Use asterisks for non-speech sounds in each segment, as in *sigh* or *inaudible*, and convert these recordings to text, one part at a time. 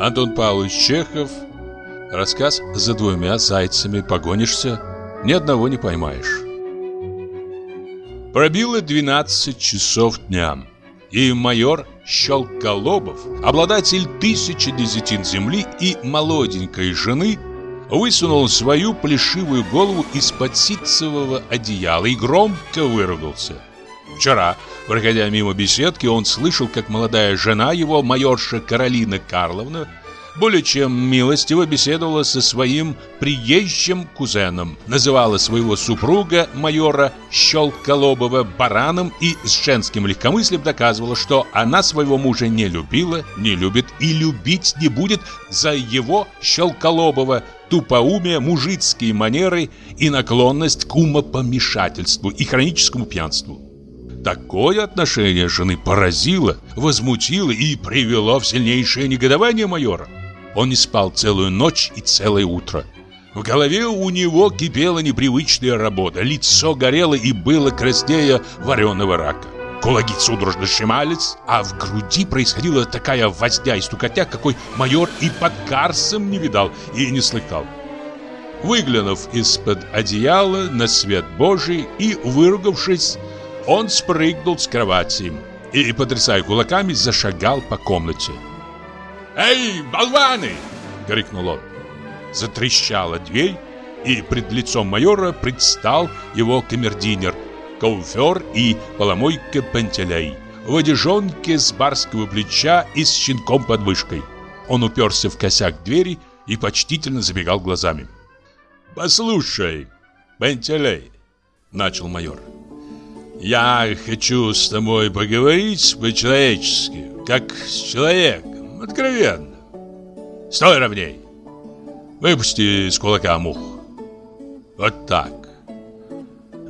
Антон Павлович Чехов. Рассказ «За двумя зайцами погонишься, ни одного не поймаешь». Пробило 12 часов дня, и майор Щелколобов, обладатель тысячи десятин земли и молоденькой жены, высунул свою плешивую голову из-под ситцевого одеяла и громко выругался. Вчера, проходя мимо беседки, он слышал, как молодая жена его, майорша Каролина Карловна, более чем милостиво беседовала со своим приезжим кузеном, называла своего супруга, майора Щелколобова, бараном и с женским легкомыслием доказывала, что она своего мужа не любила, не любит и любить не будет за его Щелколобова. Тупоумие, мужицкие манеры и наклонность к умопомешательству и хроническому пьянству. Такое отношение жены поразило, возмутило и привело в сильнейшее негодование майора. Он не спал целую ночь и целое утро. В голове у него кипела непривычная работа, лицо горело и было краснее вареного рака. Кулаки судорожно сжимались, а в груди происходила такая возня и стукотя, какой майор и под Карсом не видал и не слыхал. Выглянув из-под одеяла на свет Божий и выругавшись, он спрыгнул с кровати и, потрясая кулаками, зашагал по комнате. «Эй, болваны!» — крикнул он. Затрещала дверь, и пред лицом майора предстал его камердинер, кауфер и поломойка Пантелей в одежонке с барского плеча и с щенком под мышкой. Он уперся в косяк двери и почтительно забегал глазами. «Послушай, Пантелей», — начал майор, — «я хочу с тобой поговорить по-человечески, как с человеком. Откровенно. Стой ровней. Выпусти из кулака мух. Вот так.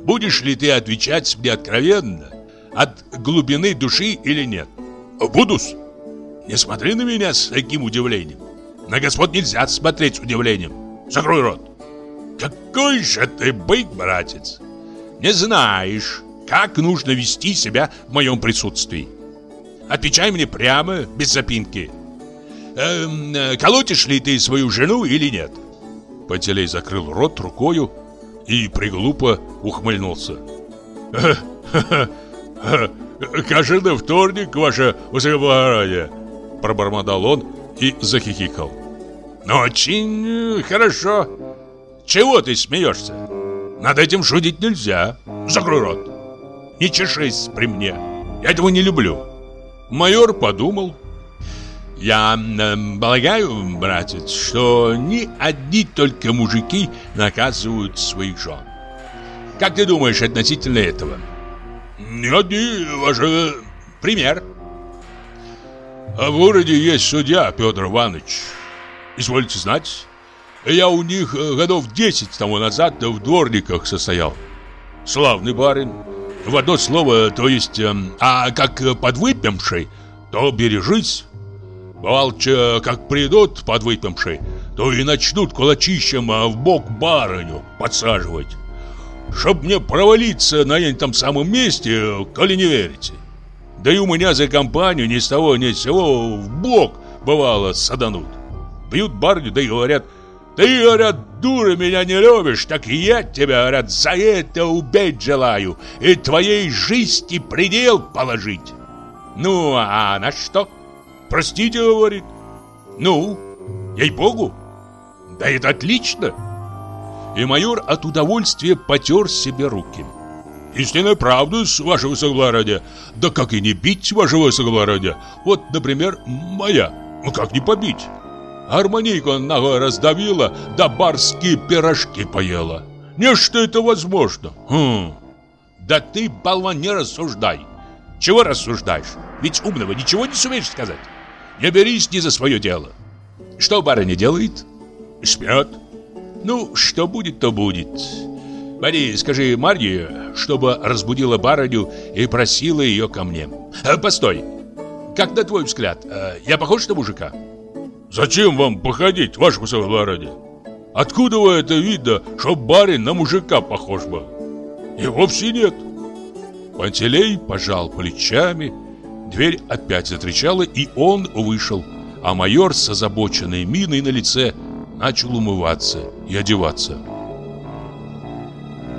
Будешь ли ты отвечать мне откровенно, от глубины души или нет? Будус. Не смотри на меня с таким удивлением. На господ нельзя смотреть с удивлением. Закрой рот. Какой же ты бык, братец. Не знаешь, как нужно вести себя в моем присутствии. Отвечай мне прямо, без запинки эм, колотишь ли ты свою жену или нет?» Пантелей закрыл рот рукою и приглупо ухмыльнулся. *laughs* «Каждый вторник, ваше высокоблагородие!» Пробормотал он и захихикал. «Ну, очень хорошо. Чего ты смеешься? Над этим шутить нельзя. Закрой рот. Не чешись при мне. Я этого не люблю». Майор подумал, я э, полагаю, братец, что не одни только мужики наказывают своих жен. Как ты думаешь относительно этого? Не одни, ваше... Пример. А в городе есть судья Петр Иванович. Извольте знать, я у них э, годов 10 тому назад в дворниках состоял. Славный барин. В одно слово, то есть, эм, а как подвыпивший, то бережись. Бывалча, как придут подвыпившие, то и начнут кулачищем а в бок барыню подсаживать. Чтоб мне провалиться на этом самом месте, коли не верите. Да и у меня за компанию ни с того ни с сего в бок бывало саданут. Бьют барню, да и говорят, ты, говорят, дура, меня не любишь, так я тебя, говорят, за это убить желаю и твоей жизни предел положить. Ну, а на что? — Простите, говорит. Ну, ей-богу. Да это отлично. И майор от удовольствия потер себе руки. Истинная правда, с вашего соглародия. Да как и не бить вашего соглародия. Вот, например, моя. Ну как не побить? Гармонийку ногой раздавила, да барские пирожки поела. Не что это возможно. Хм. Да ты, болван, не рассуждай. Чего рассуждаешь? Ведь умного ничего не сумеешь сказать. Не берись ни за свое дело. Что барыня делает? Спят. Ну, что будет, то будет. Поди, скажи Марье, чтобы разбудила барыню и просила ее ко мне. А, постой. Как на твой взгляд, э, я похож на мужика? Зачем вам походить, ваше высокоблагородие? Откуда вы это видно, что барин на мужика похож был? И вовсе нет. Пантелей пожал плечами Дверь опять затрещала, и он вышел. а майор с озабоченной миной на лице начал умываться и одеваться.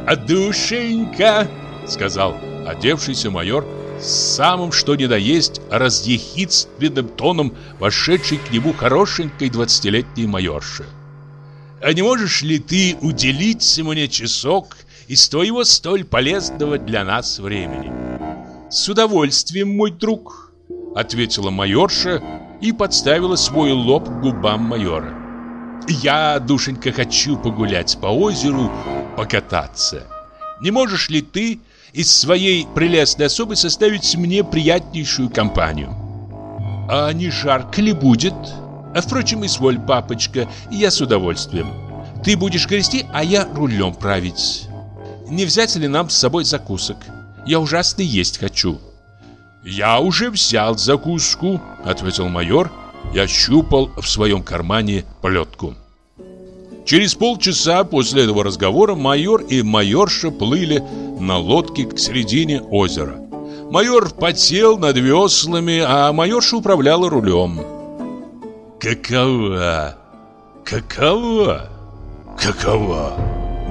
«А душенька!» — сказал одевшийся майор самым что ни да есть разъехидственным тоном вошедший к нему хорошенькой двадцатилетней майорши. «А не можешь ли ты уделить мне часок из твоего столь полезного для нас времени?» «С удовольствием, мой друг», — ответила майорша и подставила свой лоб к губам майора. «Я, душенька, хочу погулять по озеру, покататься. Не можешь ли ты из своей прелестной особы составить мне приятнейшую компанию?» «А не жарко ли будет?» а, «Впрочем, изволь, папочка, я с удовольствием. Ты будешь грести, а я рулем править. Не взять ли нам с собой закусок? Я ужасно есть хочу». «Я уже взял закуску», — ответил майор Я щупал в своем кармане плетку. Через полчаса после этого разговора майор и майорша плыли на лодке к середине озера. Майор потел над веслами, а майорша управляла рулем. «Какова? Какова? Какова?»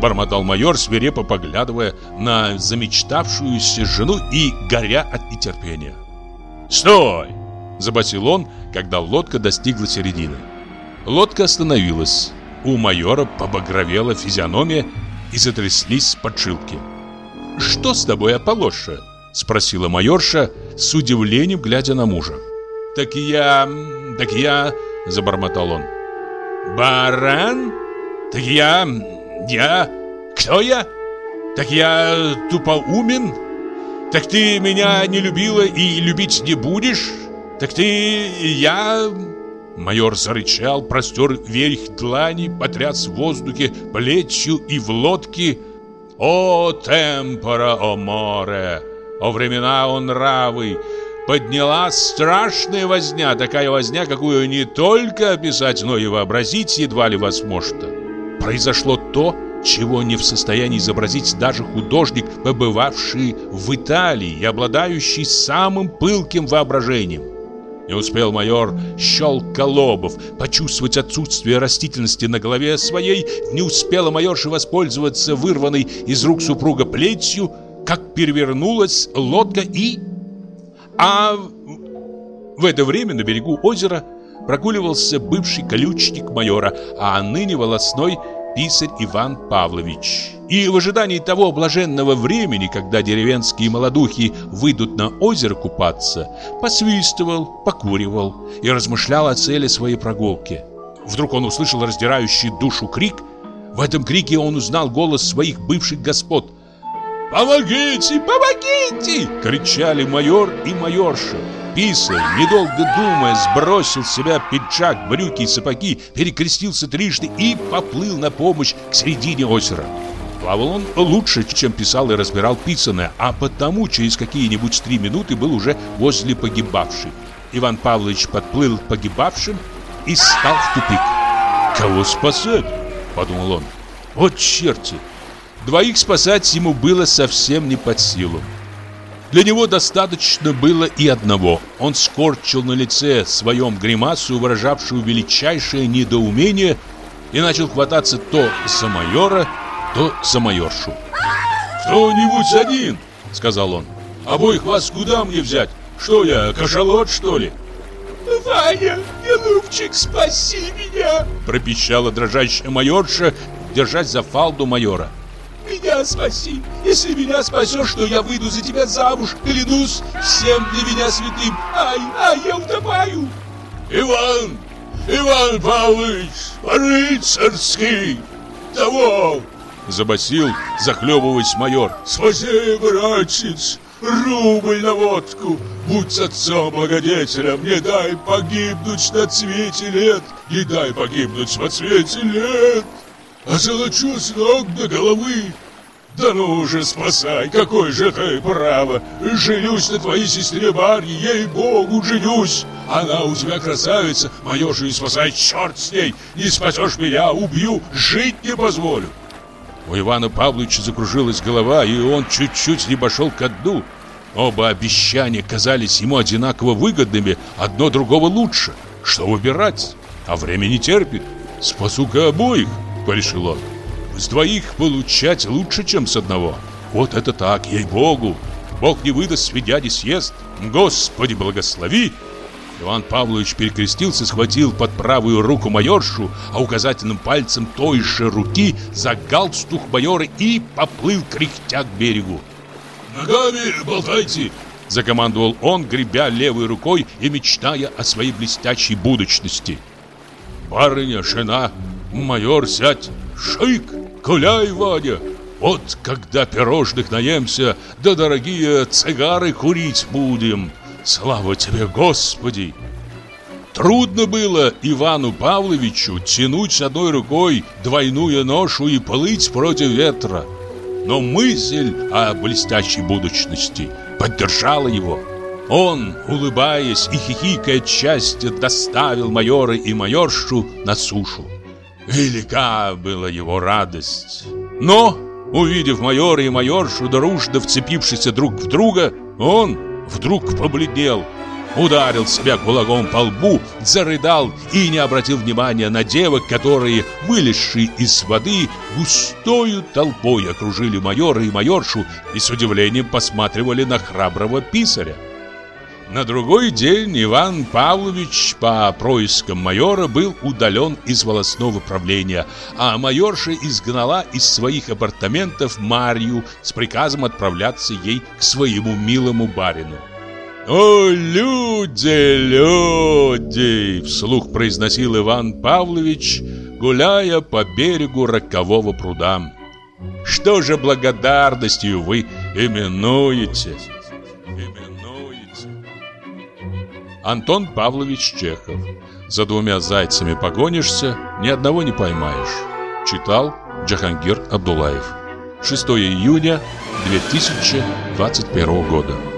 Бормотал майор, свирепо поглядывая на замечтавшуюся жену и горя от нетерпения. «Стой!» – забасил он, когда лодка достигла середины. Лодка остановилась. У майора побагровела физиономия и затряслись подшилки. «Что с тобой, Аполоша?» – спросила майорша, с удивлением глядя на мужа. «Так я... так я...» – забормотал он. «Баран? Так я... я... кто я? Так я тупоумен? Так ты меня не любила и любить не будешь? Так ты... я...» Майор зарычал, простер верх длани, потряс в воздухе плетью и в лодке. «О, темпора, о море! О времена, о нравы!» Подняла страшная возня, такая возня, какую не только описать, но и вообразить едва ли возможно. Произошло то, чего не в состоянии изобразить даже художник, побывавший в Италии и обладающий самым пылким воображением. Не успел майор Щелколобов почувствовать отсутствие растительности на голове своей, не успела майорша воспользоваться вырванной из рук супруга плетью, как перевернулась лодка и... А в это время на берегу озера прогуливался бывший колючник майора, а ныне волосной писарь Иван Павлович. И в ожидании того блаженного времени, когда деревенские молодухи выйдут на озеро купаться, посвистывал, покуривал и размышлял о цели своей прогулки. Вдруг он услышал раздирающий душу крик. В этом крике он узнал голос своих бывших господ. «Помогите! Помогите!» — кричали майор и майорша. Писарь, недолго думая, сбросил с себя пиджак, брюки и сапоги, перекрестился трижды и поплыл на помощь к середине озера. Плавал он лучше, чем писал и разбирал писанное, а потому через какие-нибудь три минуты был уже возле погибавшей. Иван Павлович подплыл к погибавшим и стал в тупик. «Кого спасать?» – подумал он. «Вот черти!» Двоих спасать ему было совсем не под силу. Для него достаточно было и одного. Он скорчил на лице своем гримасу, выражавшую величайшее недоумение, и начал хвататься то за майора, то за майоршу. «Кто-нибудь один!» — сказал он. «Обоих вас куда мне взять? Что я, кашалот, что ли?» «Ваня, голубчик, спаси меня!» Пропищала дрожащая майорша, держась за фалду майора. Меня спаси! Если меня спасешь, то я выйду за тебя замуж, клянусь всем для меня святым. Ай, ай, я утопаю!» «Иван! Иван Павлович! Рыцарский! Того!» Забасил, захлебываясь майор. «Спаси, братец! Рубль на водку! Будь отцом благодетелем, не дай погибнуть на цвете лет! Не дай погибнуть во цвете лет!» Озолочу с ног до головы. Да ну же, спасай, какой же ты право. Женюсь на твоей сестре Марье, ей-богу, женюсь. Она у тебя красавица, мое же и спасай, черт с ней. Не спасешь меня, убью, жить не позволю. У Ивана Павловича закружилась голова, и он чуть-чуть не пошел ко дну. Оба обещания казались ему одинаково выгодными, одно другого лучше. Что выбирать? А время не терпит. Спасу-ка обоих, порешил он. С двоих получать лучше, чем с одного. Вот это так, ей-богу. Бог не выдаст, сведя не съест. Господи, благослови. Иван Павлович перекрестился, схватил под правую руку майоршу, а указательным пальцем той же руки за галстук майора и поплыл кряхтя к берегу. «Ногами болтайте!» Закомандовал он, гребя левой рукой и мечтая о своей блестящей будущности. «Барыня, жена, майор, сядь! Шик! Гуляй, Ваня! Вот когда пирожных наемся, да дорогие цигары курить будем!» Слава тебе, Господи! Трудно было Ивану Павловичу тянуть с одной рукой двойную ношу и плыть против ветра. Но мысль о блестящей будущности поддержала его. Он, улыбаясь и хихикая от счастья, доставил майора и майоршу на сушу. Велика была его радость. Но, увидев майора и майоршу, дружно вцепившихся друг в друга, он вдруг побледнел, ударил себя кулаком по лбу, зарыдал и не обратил внимания на девок, которые, вылезшие из воды, густою толпой окружили майора и майоршу и с удивлением посматривали на храброго писаря. На другой день Иван Павлович по проискам майора был удален из волосного правления, а майорша изгнала из своих апартаментов Марью с приказом отправляться ей к своему милому барину. «О, люди, люди!» — вслух произносил Иван Павлович, гуляя по берегу рокового пруда. «Что же благодарностью вы именуете?» Антон Павлович Чехов. За двумя зайцами погонишься, ни одного не поймаешь. Читал Джахангир Абдулаев. 6 июня 2021 года.